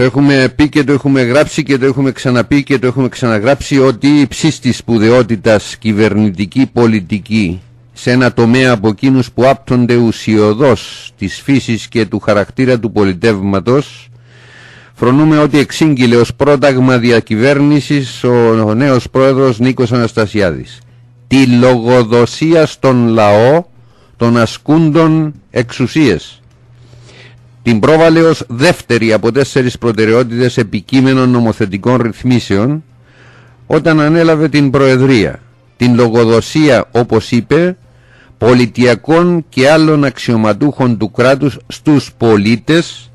Το έχουμε πει και το έχουμε γράψει και το έχουμε ξαναπεί και το έχουμε ξαναγράψει ότι η ψήστη σπουδαιότητας κυβερνητική πολιτική σε ένα τομέα από εκείνους που άπτονται ουσιοδός της φύσης και του χαρακτήρα του πολιτεύματος φρονούμε ότι εξήγηλε ως πρόταγμα διακυβέρνησης ο, ο νέος πρόεδρος Νίκος Αναστασιάδης. Τη λογοδοσία στον λαό των ασκούντων εξουσίες την πρόβαλε ως δεύτερη από τέσσερις προτεραιότητες επικείμενων νομοθετικών ρυθμίσεων όταν ανέλαβε την Προεδρία την λογοδοσία όπως είπε πολιτιακών και άλλων αξιωματούχων του κράτους στους πολίτες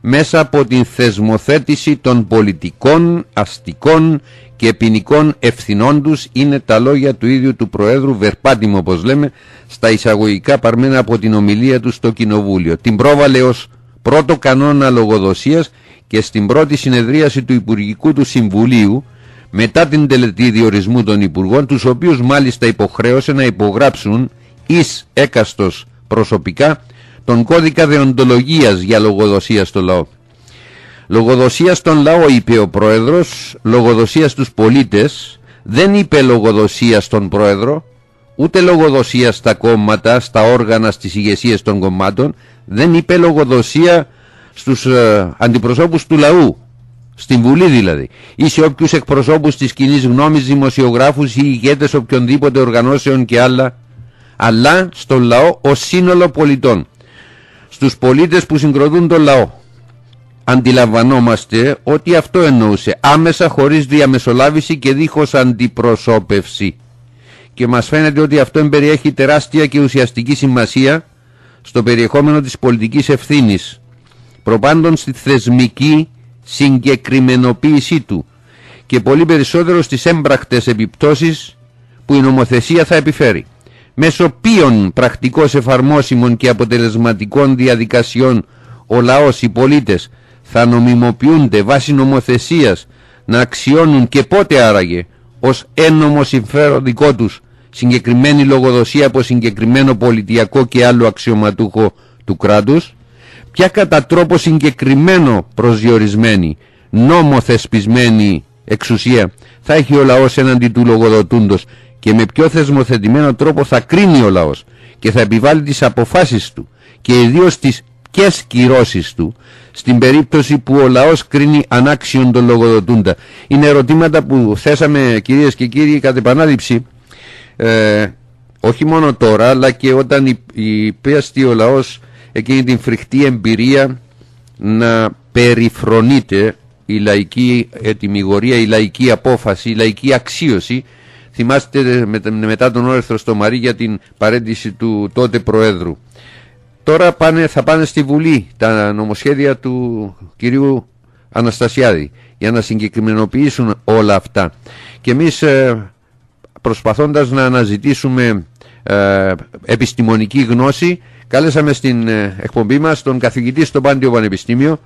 μέσα από την θεσμοθέτηση των πολιτικών, αστικών και ποινικών ευθυνών τους είναι τα λόγια του ίδιου του Προέδρου Βερπάτιμο όπως λέμε στα εισαγωγικά παρμένα από την ομιλία του στο Κοινοβούλιο. Την πρόβαλε ως πρώτο κανόνα λογοδοσίας και στην πρώτη συνεδρίαση του Υπουργικού του Συμβουλίου μετά την τελετή διορισμού των Υπουργών τους οποίους μάλιστα υποχρέωσε να υπογράψουν εις έκαστος προσωπικά τον κώδικα δεοντολογίας για λογοδοσία στο λαό. Λογοδοσία στον λαό είπε ο πρόεδρος, λογοδοσία στους πολίτες, δεν είπε λογοδοσία στον πρόεδρο, ούτε λογοδοσία στα κόμματα, στα όργανα, στις ηγεσίες των κομμάτων, δεν είπε λογοδοσία στους ε, αντιπροσώπους του λαού, στην Βουλή δηλαδή, ή σε όποιους εκπροσώπους της κοινή γνώμης, δημοσιογράφους ή ηγέτες οποιονδήποτε οργανώσεων και άλλα αλλά στον λαό ως σύνολο πολιτών. Στους πολίτες που συγκροτούν τον λαό. Αντιλαμβανόμαστε ότι αυτό εννοούσε άμεσα χωρίς διαμεσολάβηση και δίχως αντιπροσώπευση. Και μας φαίνεται ότι αυτό εμπεριέχει τεράστια και ουσιαστική σημασία στο περιεχόμενο της πολιτικής ευθύνης, προπάντων στη θεσμική συγκεκριμενοποίησή του και πολύ περισσότερο στις έμπρακτες επιπτώσεις που η νομοθεσία θα επιφέρει μέσω ποιων πρακτικώς εφαρμόσιμων και αποτελεσματικών διαδικασιών ο λαός, οι πολίτες θα νομιμοποιούνται βάσει νομοθεσίας να αξιώνουν και πότε άραγε ως ένομο συμφέρον δικό τους συγκεκριμένη λογοδοσία από συγκεκριμένο πολιτιακό και άλλο αξιωματούχο του κράτους ποια κατά τρόπο συγκεκριμένο προσδιορισμένη νόμο θεσπισμένη εξουσία θα έχει ο λαός έναντι του λογοδοτούντος και με πιο θεσμοθετημένο τρόπο θα κρίνει ο λαός και θα επιβάλλει τις αποφάσεις του και ιδίως τις και κυρώσεις του στην περίπτωση που ο λαός κρίνει ανάξιον τον λογοδοτούντα. Είναι ερωτήματα που θέσαμε κυρίες και κύριοι κατ' επανάληψη ε, όχι μόνο τώρα αλλά και όταν υπέστη ο λαός εκείνη την φρικτή εμπειρία να περιφρονείται η λαϊκή ετοιμιγορία, η λαϊκή απόφαση, η λαϊκή αξίωση Θυμάστε μετά τον όρεθρο στο Μαρί για την παρέντηση του τότε Προέδρου. Τώρα πάνε, θα πάνε στη Βουλή τα νομοσχέδια του κυρίου Αναστασιάδη για να συγκεκριμενοποιήσουν όλα αυτά. Και εμείς ε, προσπαθώντας να αναζητήσουμε ε, επιστημονική γνώση κάλεσαμε στην ε, εκπομπή μας τον καθηγητή στο Πάντιο Πανεπιστήμιο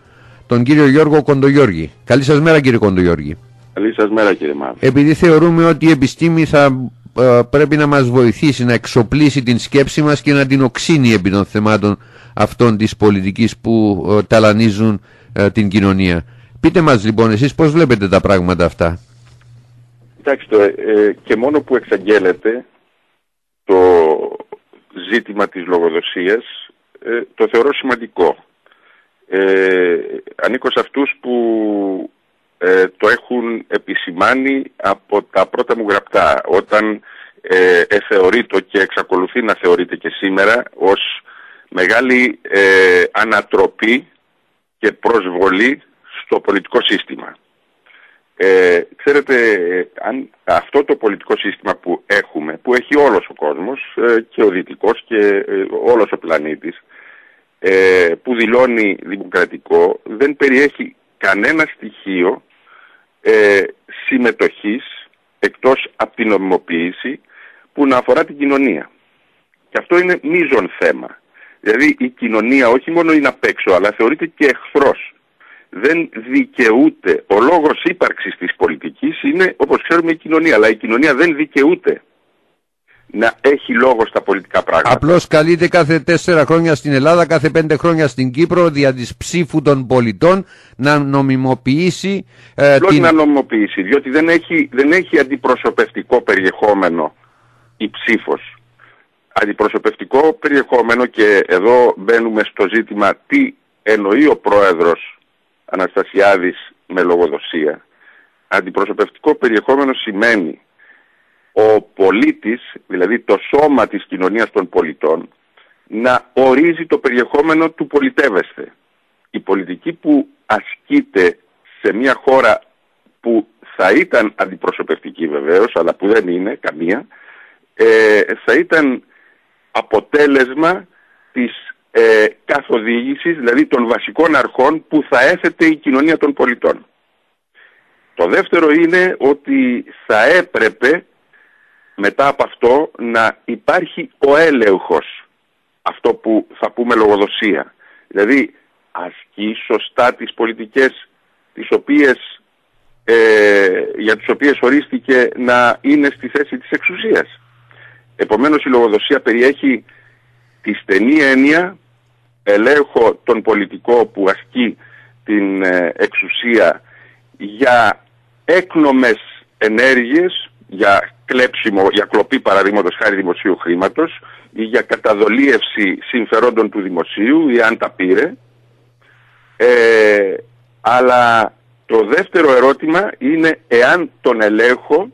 τον κύριο Γιώργο Κοντογιώργη. Καλή σας μέρα κύριε Κοντογιώργη. Καλή σας μέρα κύριε Μάρκο. Επειδή θεωρούμε ότι η επιστήμη θα ε, πρέπει να μας βοηθήσει να εξοπλίσει την σκέψη μας και να την οξύνει επί των θεμάτων αυτών της πολιτικής που ε, ταλανίζουν ε, την κοινωνία. Πείτε μας λοιπόν εσείς πώς βλέπετε τα πράγματα αυτά; Κοιτάξτε, και μόνο που εξαγγέλλεται το ζήτημα της λογοδοσίας το θεωρώ σημαντικό. Ε, ανήκω σε αυτούς που ε, το έχουν επισημάνει από τα πρώτα μου γραπτά όταν ε, το και εξακολουθεί να θεωρείται και σήμερα ως μεγάλη ε, ανατροπή και προσβολή στο πολιτικό σύστημα. Ε, ξέρετε, αν αυτό το πολιτικό σύστημα που έχουμε, που έχει όλος ο κόσμος ε, και ο δυτικός και όλος ο πλανήτης, που δηλώνει δημοκρατικό, δεν περιέχει κανένα στοιχείο ε, συμμετοχής εκτός από την νομιμοποίηση που να αφορά την κοινωνία. Και αυτό είναι μείζον θέμα. Δηλαδή η κοινωνία όχι μόνο είναι απ' έξω αλλά θεωρείται και εχθρός. Δεν δικαιούται. Ο λόγος ύπαρξης της πολιτικής είναι όπως ξέρουμε η κοινωνία. Αλλά η κοινωνία δεν δικαιούται να έχει λόγο στα πολιτικά πράγματα. Απλώς καλείται κάθε τέσσερα χρόνια στην Ελλάδα, κάθε πέντε χρόνια στην Κύπρο δια της ψήφου των πολιτών να νομιμοποιήσει... Ε, την... να νομιμοποιήσει, διότι δεν έχει, δεν έχει αντιπροσωπευτικό περιεχόμενο η ψήφος. Αντιπροσωπευτικό περιεχόμενο και εδώ μπαίνουμε στο ζήτημα τι εννοεί ο πρόεδρος Αναστασιάδης με λογοδοσία. Αντιπροσωπευτικό περιεχόμενο σημαίνει ο πολίτης, δηλαδή το σώμα της κοινωνίας των πολιτών, να ορίζει το περιεχόμενο του πολιτεύεστε. Η πολιτική που ασκείται σε μια χώρα που θα ήταν αντιπροσωπευτική βεβαίως, αλλά που δεν είναι καμία, ε, θα ήταν αποτέλεσμα της ε, καθοδήγησης, δηλαδή των βασικών αρχών που θα έθετε η κοινωνία των πολιτών. Το δεύτερο είναι ότι θα έπρεπε μετά από αυτό να υπάρχει ο έλεγχος, αυτό που θα πούμε λογοδοσία. Δηλαδή ασκεί σωστά τις πολιτικές τις οποίες, ε, για τις οποίες ορίστηκε να είναι στη θέση της εξουσίας. Επομένως η λογοδοσία περιέχει τη στενή έννοια ελέγχο τον πολιτικό που ασκεί την ε, εξουσία για έκνομες ενέργειες, για κλέψιμο, για κλοπή παραδείγματος χάρη δημοσίου χρήματος ή για καταδολίευση συμφερόντων του δημοσίου ή αν τα πήρε. Ε, αλλά το δεύτερο ερώτημα είναι εάν τον ελέγχω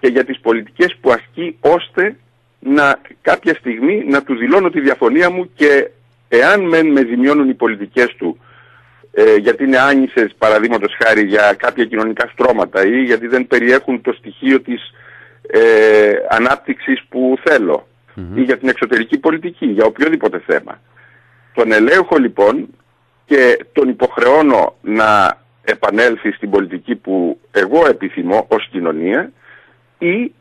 και για τις πολιτικές που ασκεί ώστε να κάποια στιγμή να του δηλώνω τη διαφωνία μου και εάν μεν με ζημιώνουν οι πολιτικές του ε, γιατί είναι άνισες παραδείγματος χάρη για κάποια κοινωνικά στρώματα ή γιατί δεν περιέχουν το στοιχείο της ε, ανάπτυξης που θελω ή για την εξωτερική πολιτική, για οποιοδήποτε θέμα. Τον ελέγχω λοιπόν και τον υποχρεώνω να επανέλθει στην πολιτική που εγώ επιθυμώ ως κοινωνία ή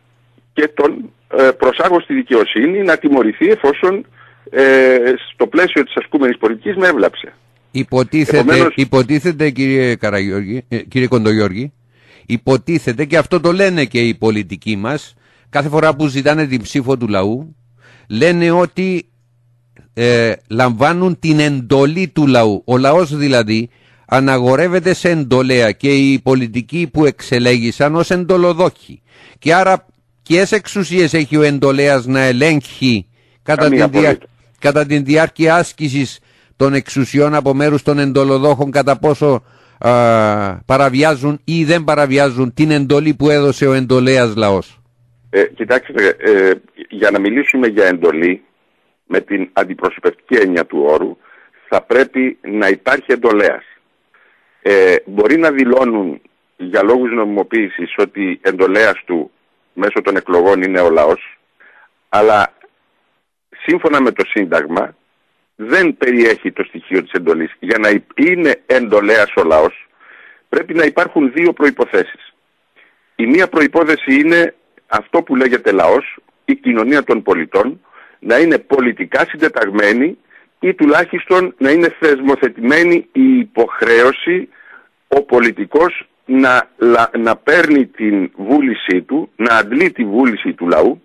και τον ε, προσάγω στη δικαιοσύνη να τιμωρηθεί εφόσον ε, στο πλαίσιο της ασκούμενης πολιτικής με έβλαψε. Υποτίθεται, υποτίθεται κύριε, Καραγιώργη, ε, κύριε Κοντογιώργη, υποτίθεται και αυτό το λένε και οι πολιτικοί μας κάθε φορά που ζητάνε την ψήφο του λαού λένε ότι ε, λαμβάνουν την εντολή του λαού. Ο λαός δηλαδή αναγορεύεται σε εντολέα και οι πολιτικοί που εξελέγησαν ως εντολοδόχοι. Και άρα ποιες εξουσίες έχει ο εντολέας να ελέγχει κατά την, διά, κατά την διάρκεια άσκησης των εξουσιών από μέρους των εντολοδόχων κατά πόσο παραβιάζουν ή δεν παραβιάζουν την εντολή που έδωσε ο εντολέας λαός. Ε, κοιτάξτε, ε, για να μιλήσουμε για εντολή με την αντιπροσωπευτική έννοια του όρου θα πρέπει να υπάρχει εντολέας. Ε, μπορεί να δηλώνουν για λόγους νομιμοποίησης ότι εντολέας του μέσω των εκλογών είναι ο λαός αλλά σύμφωνα με το Σύνταγμα δεν περιέχει το στοιχείο της εντολής. Για να είναι εντολέας ο λαός πρέπει να υπάρχουν δύο προϋποθέσεις. Η μία προϋπόθεση είναι αυτό που λέγεται λαός, η κοινωνία των πολιτών, να είναι πολιτικά συντεταγμένη ή τουλάχιστον να είναι θεσμοθετημένη η υποχρέωση ο πολιτικός να, να παίρνει την βούλησή του, να αντλεί τη βούληση του λαού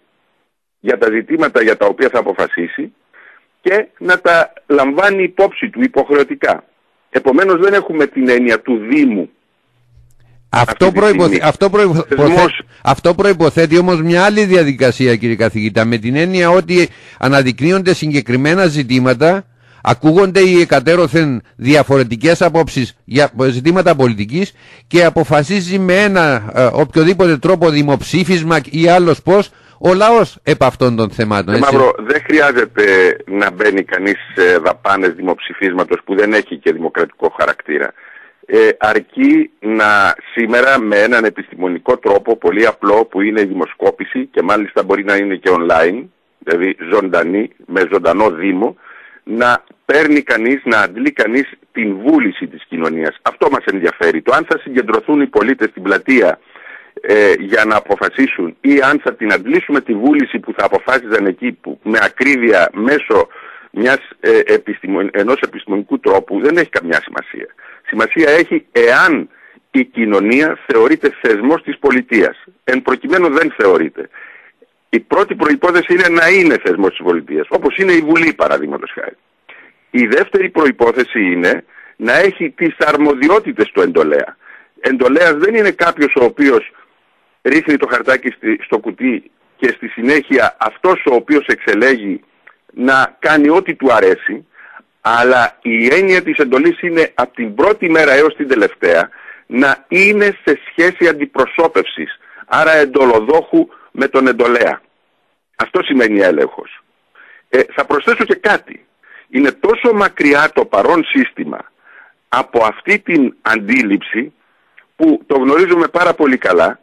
για τα ζητήματα για τα οποία θα αποφασίσει και να τα λαμβάνει υπόψη του υποχρεωτικά. Επομένως δεν έχουμε την έννοια του Δήμου. Αυτό, προϋποθε... αυτό, προϋποθέτει... αυτό προϋποθέτει όμως μια άλλη διαδικασία κύριε καθηγητά με την έννοια ότι αναδεικνύονται συγκεκριμένα ζητήματα ακούγονται οι εκατέρωθεν διαφορετικές απόψεις για ζητήματα πολιτικής και αποφασίζει με ένα ε, οποιοδήποτε τρόπο δημοψήφισμα ή άλλος πώς ο λαός επ' αυτών των θεμάτων. Ε, Μαύρο, δεν χρειάζεται να μπαίνει κανείς σε δαπάνες δημοψηφίσματος που δεν έχει και δημοκρατικό χαρακτήρα. Ε, αρκεί να σήμερα με έναν επιστημονικό τρόπο πολύ απλό που είναι η δημοσκόπηση και μάλιστα μπορεί να είναι και online, δηλαδή ζωντανή, με ζωντανό δήμο, να παίρνει κανείς, να αντλεί κανείς την βούληση της κοινωνίας. Αυτό μας ενδιαφέρει. Το αν θα συγκεντρωθούν οι πολίτες στην πλατεία ε, για να αποφασίσουν ή αν θα την αντλήσουμε τη βούληση που θα αποφάσιζαν εκεί που, με ακρίβεια μέσω μιας, ε, ενός επιστημονικού τρόπου δεν έχει καμιά σημασία. Σημασία έχει εάν η κοινωνία θεωρείται θεσμός της πολιτείας. Εν προκειμένου δεν θεωρείται. Η πρώτη προϋπόθεση είναι να είναι θεσμός της πολιτείας, όπως είναι η Βουλή παραδείγματος χάρη. Η δεύτερη προϋπόθεση είναι να έχει τις αρμοδιότητες του εντολέα. Εντολέας δεν είναι κάποιος ο οποίος ρίχνει το χαρτάκι στο κουτί και στη συνέχεια αυτός ο οποίος εξελέγει να κάνει ό,τι του αρέσει, αλλά η έννοια της εντολής είναι από την πρώτη μέρα έως την τελευταία να είναι σε σχέση αντιπροσώπευσης, άρα εντολοδόχου με τον εντολέα. Αυτό σημαίνει έλεγχος. Ε, θα προσθέσω και κάτι. Είναι τόσο μακριά το παρόν σύστημα από αυτή την αντίληψη που το γνωρίζουμε πάρα πολύ καλά,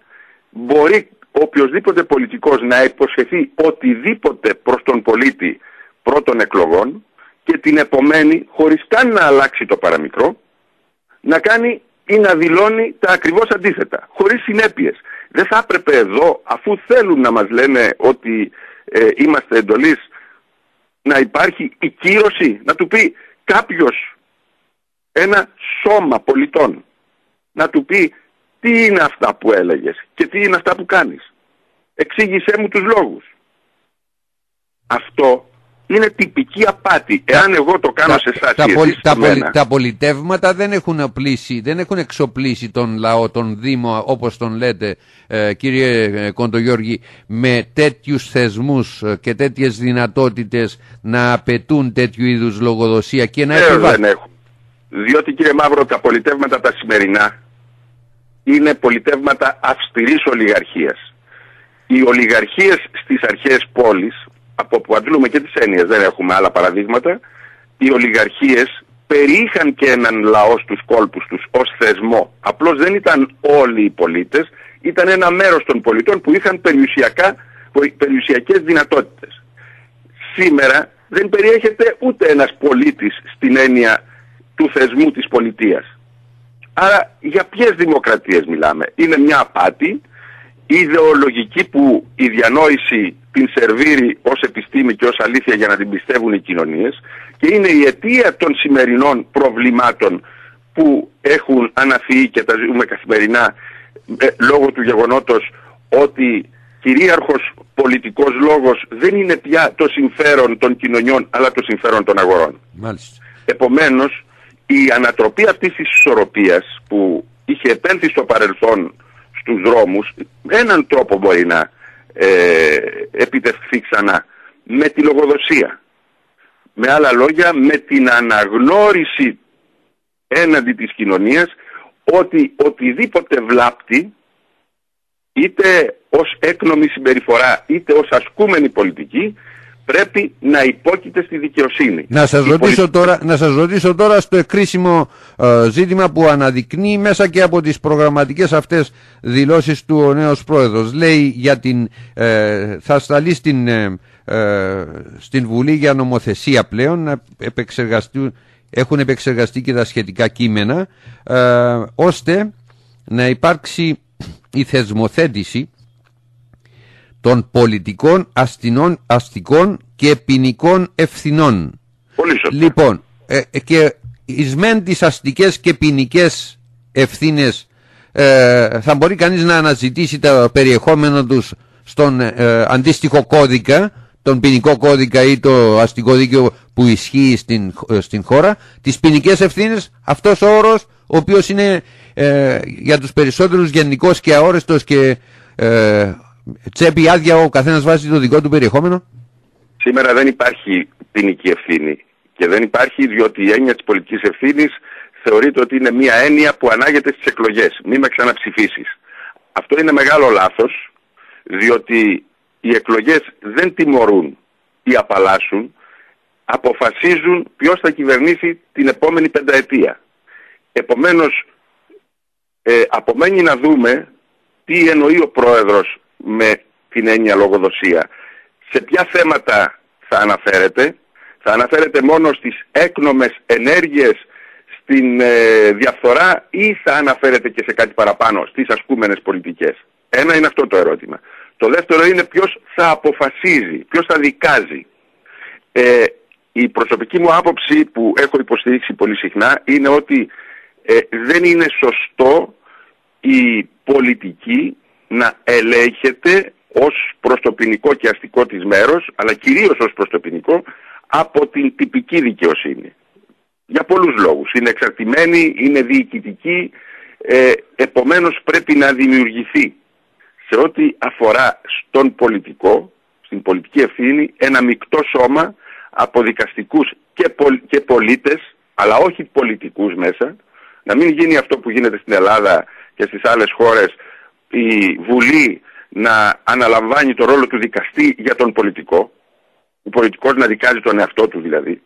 μπορεί οποιοδήποτε πολιτικός να υποσχεθεί οτιδήποτε προς τον πολίτη πρώτων εκλογών και την επομένη, χωρίς καν να αλλάξει το παραμικρό, να κάνει ή να δηλώνει τα ακριβώς αντίθετα, χωρίς συνέπειες. Δεν θα έπρεπε εδώ, αφού θέλουν να μας λένε ότι ε, είμαστε εντολείς, να υπάρχει η κύρωση, να του πει κάποιος, ένα σώμα πολιτών, να του πει τι είναι αυτά που έλεγες και τι είναι αυτά που κάνεις; Εξήγησέ μου τους λόγους. Αυτό είναι τυπική απάτη. Εάν εγώ το κάνω σε εσάς τα, τα, τα πολιτεύματα δεν έχουν, οπλίσει, δεν έχουν εξοπλίσει τον λαό, τον Δήμο, όπως τον λέτε ε, κύριε ε, Κοντογιώργη, με τέτοιους θεσμούς ε, και τέτοιες δυνατότητες να απαιτούν τέτοιου είδους λογοδοσία και να επιβάλλουν. δεν έχουν. Διότι κύριε Μαύρο τα πολιτεύματα τα σημερινά είναι πολιτεύματα αυστηρής ολιγαρχίας. Οι ολιγαρχίες στις αρχές πόλης από που αντλούμε και τις έννοιες, δεν έχουμε άλλα παραδείγματα, οι ολιγαρχίες περιείχαν και έναν λαό στους κόλπους τους ως θεσμό. Απλώς δεν ήταν όλοι οι πολίτες, ήταν ένα μέρος των πολιτών που είχαν περιουσιακά, περιουσιακές δυνατότητες. Σήμερα δεν περιέχεται ούτε ένας πολίτης στην έννοια του θεσμού της πολιτείας. Άρα για ποιες δημοκρατίες μιλάμε; Είναι μια απάτη; Ιδεολογική που η διανόηση την σερβίρει ως επιστήμη και ως αλήθεια για να την πιστεύουν οι κοινωνίες; Και είναι η αιτία των σημερινών προβλημάτων που έχουν αναφύγει και τα ζούμε καθημερινά ε, λόγω του γεγονότος ότι κυρίαρχος πολιτικός λόγος δεν είναι πια το συμφέρον των κοινωνιών αλλά το συμφέρον των αγορών. Μάλιστα. Επομένως η ανατροπή αυτής της ισορροπίας που είχε επέλθει στο παρελθόν στους δρόμους έναν τρόπο μπορεί να ε, επιτευχθεί ξανά με τη λογοδοσία. Με άλλα λόγια, με την αναγνώριση έναντι της κοινωνίας ότι οτιδήποτε βλάπτει είτε ως έκνομη συμπεριφορά είτε ως ασκούμενη πολιτική πρέπει να υπόκειται στη δικαιοσύνη. Να σας, ρωτήσω, τώρα, να σας ρωτήσω τώρα στο κρίσιμο ε, ζήτημα που αναδεικνύει μέσα και από τις προγραμματικές αυτές δηλώσεις του ο νέος πρόεδρος. Λέει για την, ε, θα σταλεί στην, ε, στην Βουλή για νομοθεσία πλέον να επεξεργαστούν, έχουν επεξεργαστεί και τα σχετικά κείμενα ώστε να υπάρξει η θεσμοθέτηση των πολιτικών, αστυνών, αστικών και ποινικών ευθυνών. Πολύ σωστά. Λοιπόν, ε, ε και εις μεν τις αστικές και ποινικές ευθύνες ε, θα μπορεί κανείς να αναζητήσει το περιεχόμενο τους στον ε, αντίστοιχο κώδικα, τον ποινικό κώδικα ή το αστικό δίκαιο που ισχύει στην, στην χώρα, τις ποινικές ευθύνες, αυτός ο όρος, ο οποίος είναι για τους περισσότερους γενικός και αόριστος και τσέπη άδεια ο καθένας βάζει το δικό του περιεχόμενο. Σήμερα δεν υπάρχει ποινική ευθύνη και δεν υπάρχει διότι η έννοια της πολιτικής ευθύνης θεωρείται ότι είναι μια έννοια που ανάγεται στις εκλογές. Μη με ξαναψηφίσεις. Αυτό είναι μεγάλο λάθος διότι οι εκλογές δεν τιμωρούν ή απαλλάσσουν, αποφασίζουν ποιος θα κυβερνήσει την επόμενη πενταετία. Επομένως, ε, απομένει να δούμε τι εννοεί ο πρόεδρος με την έννοια λογοδοσία. Σε ποια θέματα θα αναφέρεται; Θα αναφέρεται μόνο στις έκνομες ενέργειες στην ε, διαφθορά ή θα αναφέρεται και σε κάτι παραπάνω στις ασκούμενες πολιτικές; Ένα είναι αυτό το ερώτημα. Το δεύτερο είναι ποιος θα αποφασίζει, ποιος θα δικάζει. Ε, η προσωπική μου άποψη που έχω υποστηρίξει πολύ συχνά είναι ότι ε, δεν είναι σωστό η πολιτική να ελέγχεται ως προς το ποινικό και αστικό της μέρος, αλλά κυρίως ως προς το ποινικό, από την τυπική δικαιοσύνη. Για πολλούς λόγους. Είναι εξαρτημένη, είναι διοικητική, ε, επομένως πρέπει να δημιουργηθεί σε ό,τι αφορά στον πολιτικό, στην πολιτική ευθύνη, ένα μεικτό σώμα από δικαστικούς και, και πολίτες, αλλά όχι πολιτικούς μέσα, να μην γίνει αυτό που γίνεται στην Ελλάδα και στις άλλες χώρες, η Βουλή να αναλαμβάνει το ρόλο του δικαστή για τον πολιτικό, ο πολιτικός να δικάζει τον εαυτό του δηλαδή,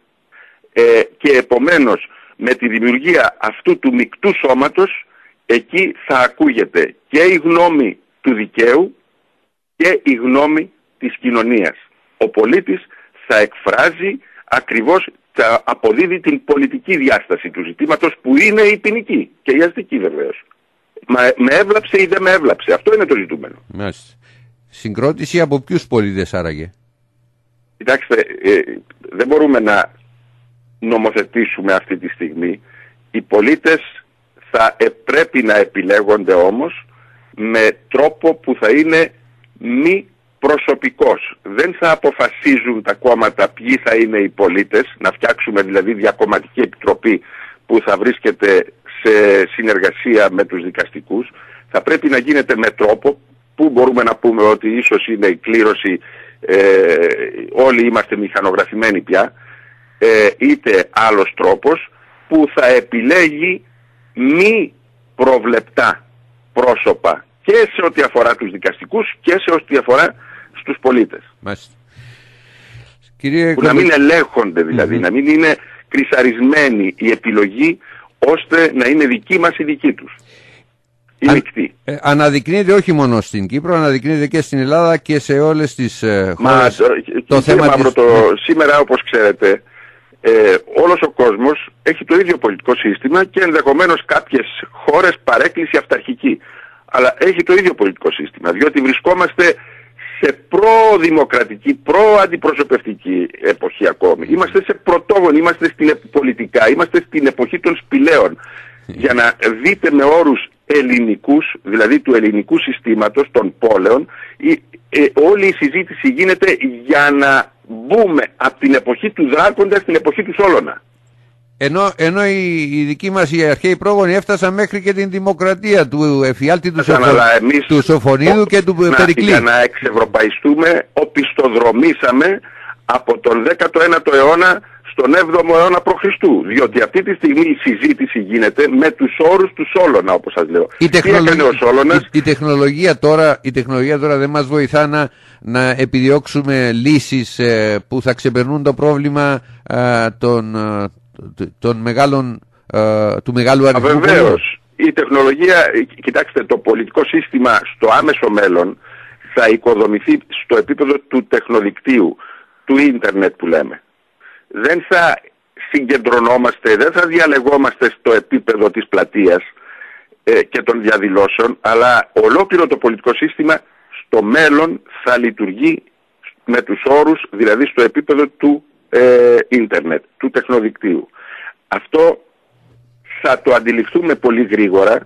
ε, και επομένως με τη δημιουργία αυτού του μεικτού σώματος, εκεί θα ακούγεται και η γνώμη του δικαίου και η γνώμη της κοινωνίας. Ο πολίτης θα εκφράζει ακριβώς, θα αποδίδει την πολιτική διάσταση του ζητήματος που είναι η ποινική και η αστική βεβαίως. Μα, με έβλαψε ή δεν με έβλαψε. Αυτό είναι το ζητούμενο. Μάλιστα. Συγκρότηση από ποιους πολίτες άραγε; Κοιτάξτε, ε, δεν μπορούμε να νομοθετήσουμε αυτή τη στιγμή. Οι πολίτες θα ε, πρέπει να επιλέγονται όμως με τρόπο που θα είναι μη προσωπικός. Δεν θα αποφασίζουν τα κόμματα ποιοι θα είναι οι πολίτες, να φτιάξουμε δηλαδή διακομματική επιτροπή που θα βρίσκεται σε συνεργασία με τους δικαστικούς. Θα πρέπει να γίνεται με τρόπο που μπορούμε να πούμε ότι ίσως είναι η κλήρωση, ε, όλοι είμαστε μηχανογραφημένοι πια, ε, είτε άλλος τρόπος που θα επιλέγει μη προβλεπτά πρόσωπα και σε ό,τι αφορά τους δικαστικούς και σε ό,τι αφορά στους πολίτες. Μάλιστα. που να μην ελέγχονται δηλαδή, να μην είναι κρυσαρισμένη η επιλογή ώστε να είναι δική μας η δική τους. Η Αν, ε, αναδεικνύεται όχι μόνο στην Κύπρο, αναδεικνύεται και στην Ελλάδα και σε όλες τις ε, χώρες. Μα, το θέμα Μαύρο, το, σήμερα όπως ξέρετε ε, όλος ο κόσμος έχει το ίδιο πολιτικό σύστημα και ενδεχομένως κάποιες χώρες παρέκκληση αυταρχική αλλά έχει το ίδιο πολιτικό σύστημα, διότι βρισκόμαστε σε προ-δημοκρατική, προ-αντιπροσωπευτική εποχή ακόμη. Είμαστε σε πρωτόγονη, είμαστε στην πολιτικά, είμαστε στην εποχή των σπηλαίων. Για να δείτε με όρους ελληνικούς, δηλαδή του ελληνικού συστήματος, των πόλεων, ε, όλη η συζήτηση γίνεται για να μπούμε από την εποχή του Δράκοντα στην εποχή του Σόλωνα. Ενώ, ενώ οι, οι δικοί μας οι αρχαίοι πρόγονοι έφτασαν μέχρι και την δημοκρατία του εφιάλτη του, Σοφο... του Σοφονίδου και του να, Περικλή. Για να εξευρωπαϊστούμε οπισθοδρομήσαμε από τον 19ο αιώνα στον 7ο αιώνα π.Χ. Διότι αυτή τη στιγμή η συζήτηση γίνεται με τους όρους του Σόλωνα όπως σας λέω. Η, τεχνολογία, ο Σόλωνας... η, η, τεχνολογία τώρα, η τεχνολογία τώρα δεν μας βοηθά να, να επιδιώξουμε λύσεις ε, που θα ξεπερνούν το πρόβλημα ε, των, ε, των μεγάλων, ε, του μεγάλου αριθμού. Βεβαίως. Η τεχνολογία, κοιτάξτε, το πολιτικό σύστημα στο άμεσο μέλλον θα οικοδομηθεί στο επίπεδο του τεχνοδικτύου, του ίντερνετ που λέμε. Δεν θα συγκεντρωνόμαστε, δεν θα διαλεγόμαστε στο επίπεδο της πλατείας ε, και των διαδηλώσεων, αλλά ολόκληρο το πολιτικό σύστημα στο μέλλον θα λειτουργεί με τους όρους, δηλαδή στο επίπεδο του ε, ίντερνετ, του τεχνοδικτύου. Αυτό θα το αντιληφθούμε πολύ γρήγορα,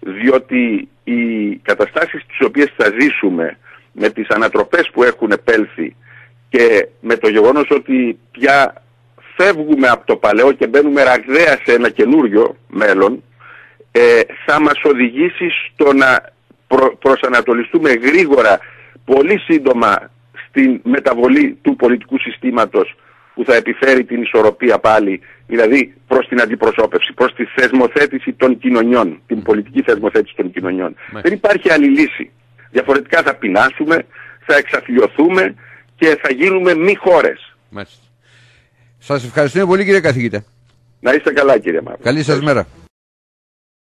διότι οι καταστάσεις τις οποίες θα ζήσουμε με τις ανατροπές που έχουν επέλθει και με το γεγονός ότι πια φεύγουμε από το παλαιό και μπαίνουμε ραγδαία σε ένα καινούριο μέλλον, ε, θα μας οδηγήσει στο να προ, προσανατολιστούμε γρήγορα, πολύ σύντομα, στην μεταβολή του πολιτικού συστήματος που θα επιφέρει την ισορροπία πάλι, δηλαδή προς την αντιπροσώπευση, προς τη θεσμοθέτηση των κοινωνιών, την πολιτική θεσμοθέτηση των κοινωνιών. Δεν υπάρχει άλλη λύση. Διαφορετικά θα πεινάσουμε, θα εξαθλιωθούμε και θα γίνουμε μη χώρες. Μάλιστα. Σας ευχαριστούμε πολύ κύριε καθηγητά. Να είστε καλά κύριε Μαύρο. Καλή σας μέρα.